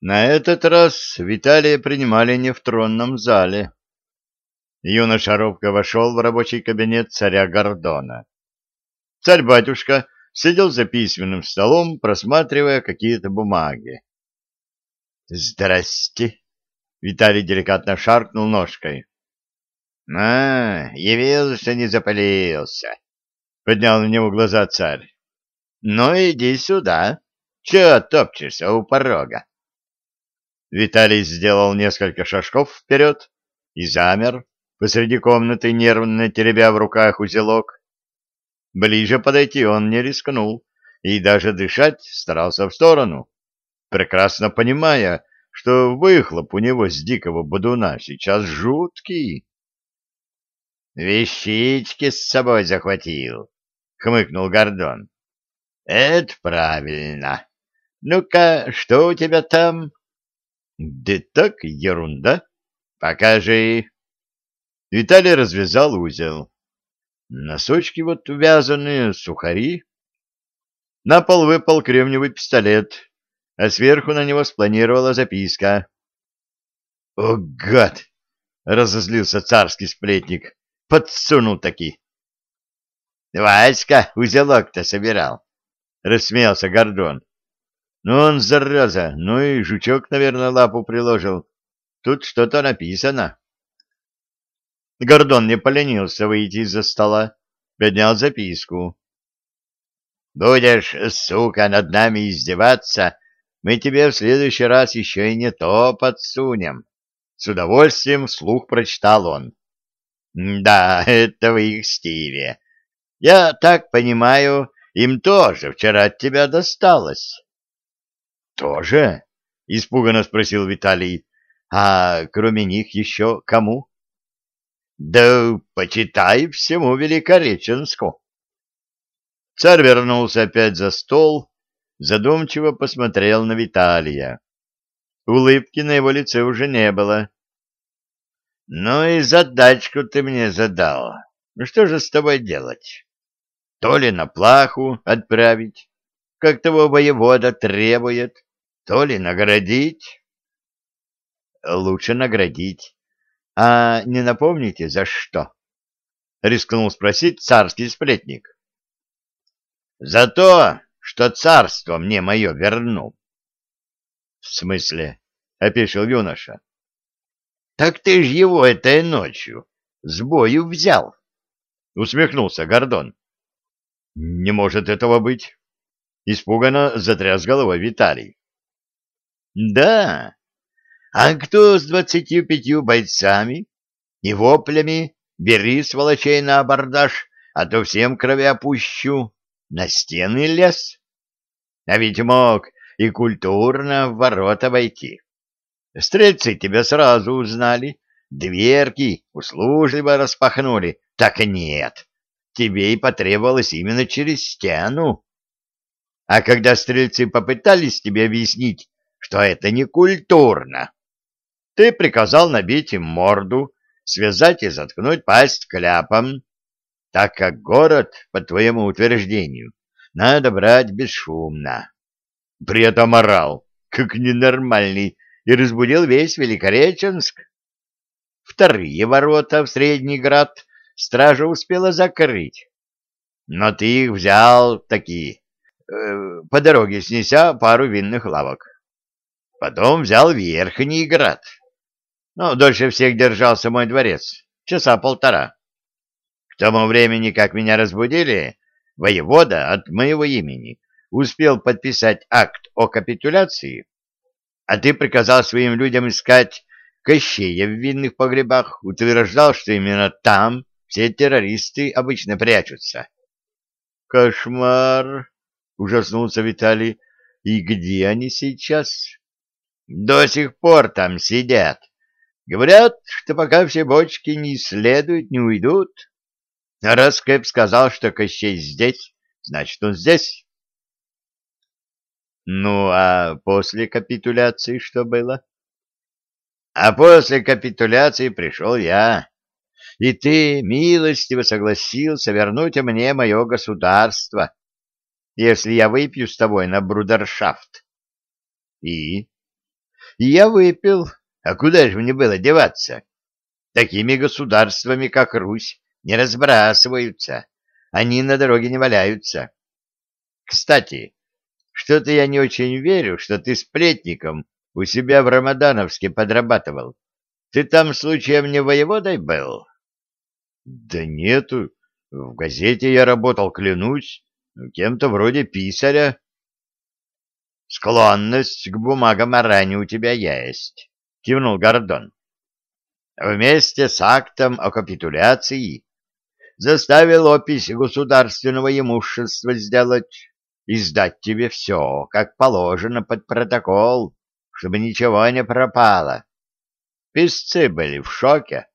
На этот раз Виталия принимали не в тронном зале. Юноша робко вошел в рабочий кабинет царя Гордона. Царь-батюшка сидел за письменным столом, просматривая какие-то бумаги. — Здрасте! — Виталий деликатно шаркнул ножкой. — А, явился, не запалился! — поднял на него глаза царь. — Ну, иди сюда. Чего топчешься у порога? Виталий сделал несколько шажков вперед и замер посреди комнаты, нервно теребя в руках узелок. Ближе подойти он не рискнул и даже дышать старался в сторону, прекрасно понимая, что выхлоп у него с дикого бодуна сейчас жуткий. «Вещички с собой захватил», — хмыкнул Гордон. «Это правильно. Ну-ка, что у тебя там?» Да так, ерунда. Покажи. Виталий развязал узел. Носочки вот вязаные, сухари. На пол выпал кремниевый пистолет, а сверху на него спланировала записка. — О, гад! — разозлился царский сплетник. — Подсунул таки. — Васька узелок-то собирал, — рассмеялся Гордон. Ну, он, зараза, ну и жучок, наверное, лапу приложил. Тут что-то написано. Гордон не поленился выйти из-за стола, поднял записку. «Будешь, сука, над нами издеваться, мы тебе в следующий раз еще и не то подсунем». С удовольствием вслух прочитал он. «Да, это в их стиле. Я так понимаю, им тоже вчера от тебя досталось». Тоже? Испуганно спросил Виталий. А кроме них еще кому? Да почитай всему Великореченску. Царь вернулся опять за стол, задумчиво посмотрел на Виталия. Улыбки на его лице уже не было. — Ну и задачку ты мне задал. Ну что же с тобой делать? То ли на плаху отправить, как того воевода требует, то ли наградить? Лучше наградить. А не напомните, за что? Рискнул спросить царский сплетник. За то, что царство мне мое вернул. В смысле? Опешил юноша. Так ты ж его этой ночью с бою взял. Усмехнулся Гордон. Не может этого быть. Испуганно затряс головой Виталий. Да. А кто с двадцатью пятью бойцами и воплями бери сволочей на абордаж, а то всем крови опущу, на стены лез? А ведь мог и культурно в ворота войти. Стрельцы тебя сразу узнали, дверки услужливо распахнули. Так нет, тебе и потребовалось именно через стену. А когда стрельцы попытались тебе объяснить, что это не культурно. Ты приказал набить им морду, связать и заткнуть пасть кляпом, так как город, по твоему утверждению, надо брать бесшумно. При этом орал, как ненормальный, и разбудил весь Великореченск. Вторые ворота в Средний Град стража успела закрыть. Но ты их взял такие, э, по дороге снеся пару винных лавок. Потом взял Верхний Град. Ну, дольше всех держался мой дворец, часа полтора. К тому времени, как меня разбудили, воевода от моего имени успел подписать акт о капитуляции, а ты приказал своим людям искать Кощея в винных погребах, утверждал, что именно там все террористы обычно прячутся. — Кошмар! — ужаснулся Виталий. — И где они сейчас? До сих пор там сидят. Говорят, что пока все бочки не исследуют, не уйдут. А раз Кэп сказал, что Кощей здесь, значит, он здесь. Ну, а после капитуляции что было? А после капитуляции пришел я. И ты милостиво согласился вернуть мне мое государство, если я выпью с тобой на брудершафт. И И я выпил. А куда же мне было деваться? Такими государствами, как Русь, не разбрасываются. Они на дороге не валяются. Кстати, что-то я не очень верю, что ты сплетником у себя в Рамадановске подрабатывал. Ты там случаем не воеводой был? Да нету. В газете я работал, клянусь, кем-то вроде писаря. Склонность к бумагам о у тебя есть, кивнул Гордон. Вместе с актом о капитуляции заставил опись государственного имущества сделать и сдать тебе все, как положено под протокол, чтобы ничего не пропало. Песцы были в шоке.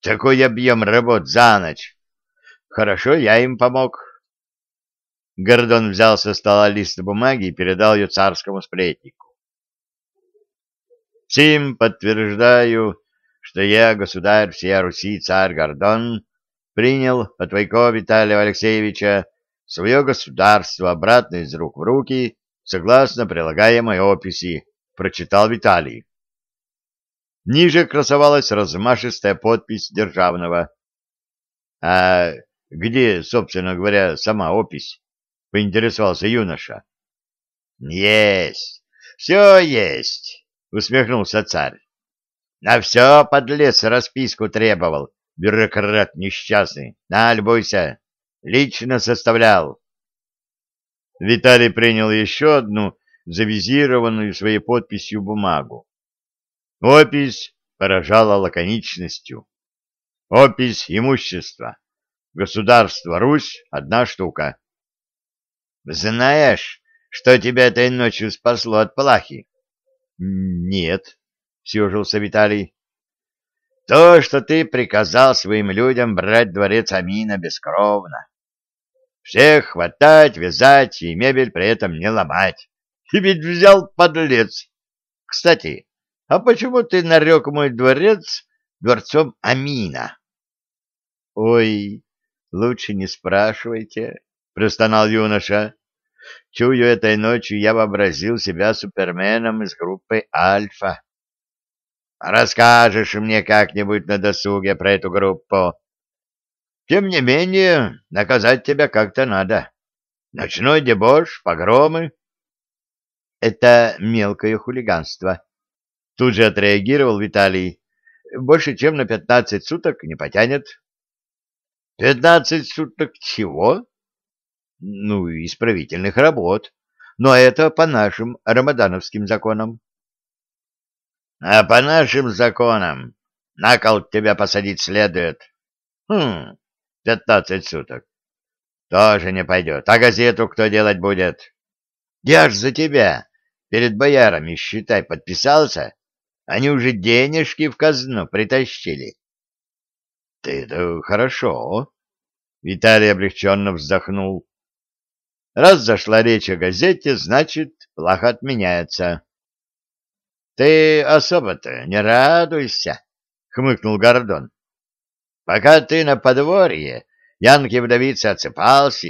Такой объем работ за ночь. Хорошо, я им помог. Гордон взял со стола лист бумаги и передал ее царскому сплетнику. Сим подтверждаю, что я, государь всея Руси, царь Гордон, принял от Войко Виталия Алексеевича свое государство обратно из рук в руки, согласно прилагаемой описи, прочитал Виталий. Ниже красовалась размашистая подпись державного. — А где, собственно говоря, сама опись? — поинтересовался юноша. — Есть, все есть, — усмехнулся царь. — На все подлец расписку требовал, бюрократ несчастный. На, любуйся, лично составлял. Виталий принял еще одну завизированную своей подписью бумагу. Опись поражала лаконичностью. Опись имущества. Государство Русь — одна штука. Знаешь, что тебя этой ночью спасло от плахи? Нет, — съежился Виталий. То, что ты приказал своим людям брать дворец Амина бескровно. Всех хватать, вязать и мебель при этом не ломать. И ведь взял подлец. Кстати, а почему ты нарек мой дворец дворцом Амина? — Ой, лучше не спрашивайте, — простонал юноша. Чую, этой ночью я вообразил себя суперменом из группы «Альфа». Расскажешь мне как-нибудь на досуге про эту группу. Тем не менее, наказать тебя как-то надо. Ночной дебош, погромы. Это мелкое хулиганство, Тут же отреагировал Виталий. Больше, чем на пятнадцать суток не потянет. Пятнадцать суток чего? Ну, исправительных работ. Но это по нашим рамадановским законам. А по нашим законам на кол тебя посадить следует. Хм, пятнадцать суток. Тоже не пойдет. А газету кто делать будет? Я ж за тебя перед боярами, считай, подписался они уже денежки в казну притащили. — Ты-то хорошо. Виталий облегченно вздохнул. — Раз зашла речь о газете, значит, плохо отменяется. — Ты особо-то не радуйся, — хмыкнул Гордон. — Пока ты на подворье, Янки вдовица отсыпался,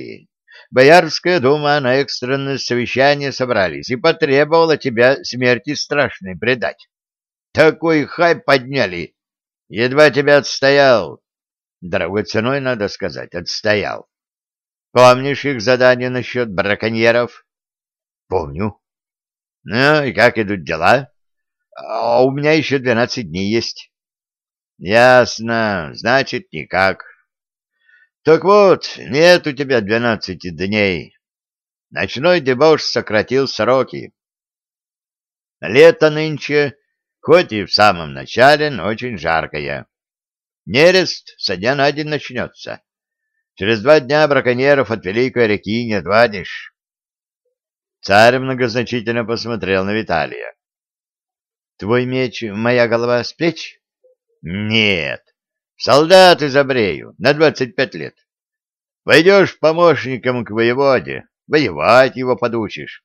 Боярская дума на экстренное совещание собрались и потребовала тебя смерти страшной предать. Такой хай подняли. Едва тебя отстоял. Дорогой ценой, надо сказать, отстоял. Помнишь их задание насчет браконьеров? Помню. Ну, и как идут дела? А у меня еще двенадцать дней есть. Ясно, значит, никак. Так вот, нет у тебя двенадцати дней. Ночной дебош сократил сроки. Лето нынче хоть и в самом начале, но очень жаркое. Нерест со дня на день начнется. Через два дня браконьеров от Великой реки не отвадишь. Царь многозначительно посмотрел на Виталия. — Твой меч, моя голова с плеч? — Нет. Солдат из Обрею на двадцать пять лет. Пойдешь помощником к воеводе, воевать его подучишь.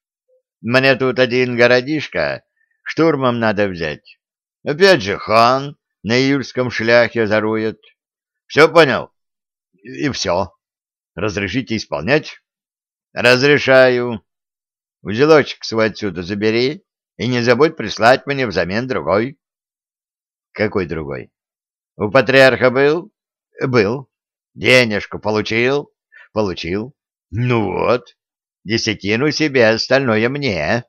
Мне тут один городишко штурмом надо взять. Опять же хан на июльском шляхе зарует. Все понял? И все. Разрешите исполнять? Разрешаю. Узелочек свой отсюда забери. И не забудь прислать мне взамен другой. Какой другой? У патриарха был? Был. Денежку получил? Получил. Ну вот, десятину себе, остальное мне.